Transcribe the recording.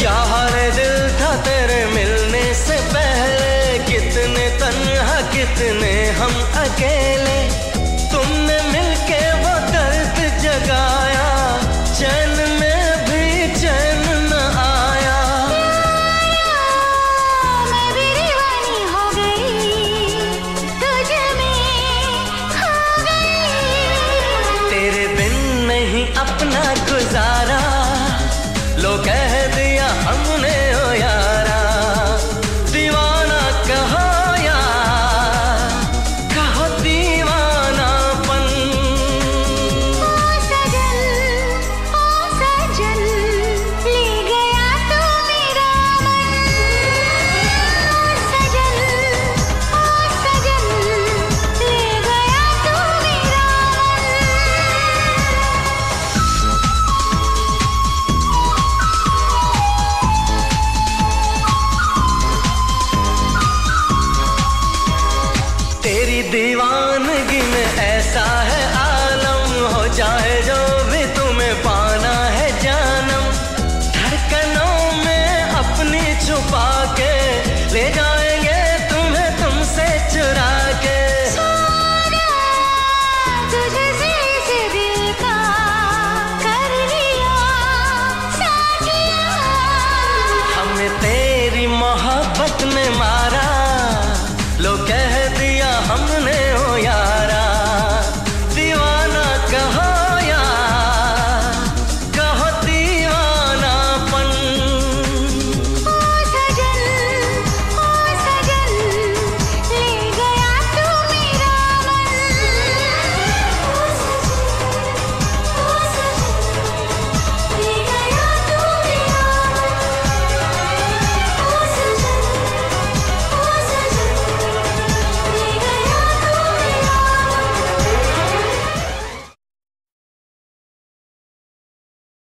दिल था तेरे मिलने से पहले? कितने तन्हा कितने हम अकेले। तुमने मिलके वो दर्द जगाया। चैन में भी चैन न आया। मैं भी दीवानी हो गई। तुझ में खो गई। तेरे बिन नहीं अपना गुजारा। लोग कह दीवानगी में ऐसा है आलम हो जाए जो भी तुम्हें पाना है जानम। धड़कनों में अपनी छुपा के ले जाएँगे तुम्हें तुमसे चुरा के। हमें तेरी मोहब्बत ने मारा